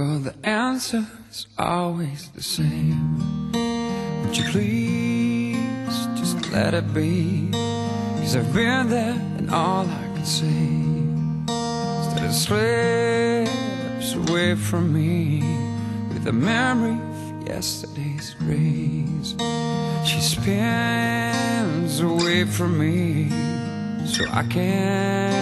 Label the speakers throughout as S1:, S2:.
S1: the answer is always the same. Would you please just let it be? Cause I've been there and all I can say is that it slips away from me with the memory of yesterday's grace. She spins away from me so I can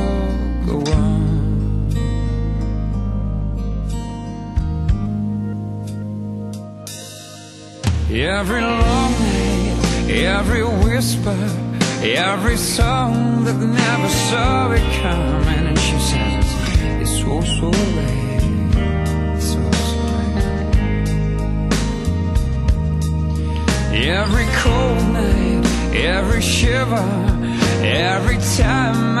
S1: Every long night, every whisper, every song that never saw it coming, and she says it's so so late, so so late. Every cold night, every shiver, every time I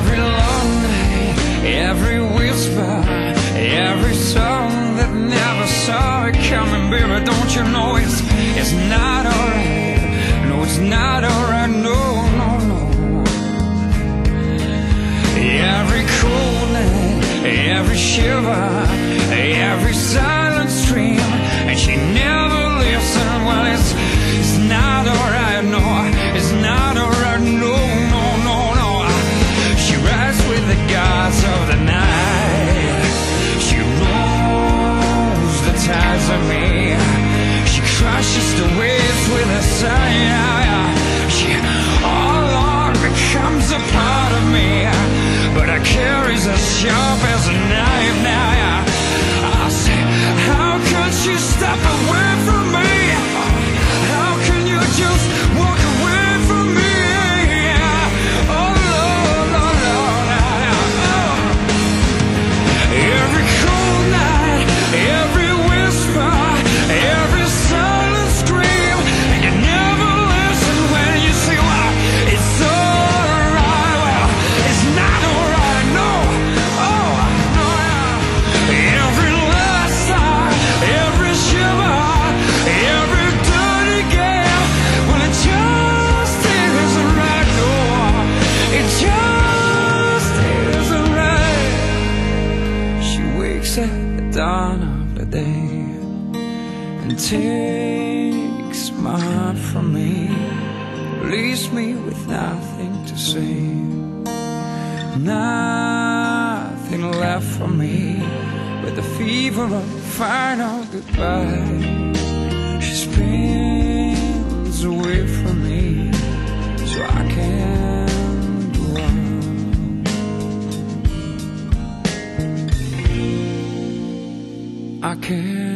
S1: Every long night, every whisper, every song that never saw it coming, baby. Don't you know it's it's not alright? No, it's not alright. No, no, no. Every cold night, every shiver, every silent carries as sharp as a at the dawn of the day and takes my heart from me, leaves me with nothing to say, nothing left for me but the fever of final goodbye. I can't.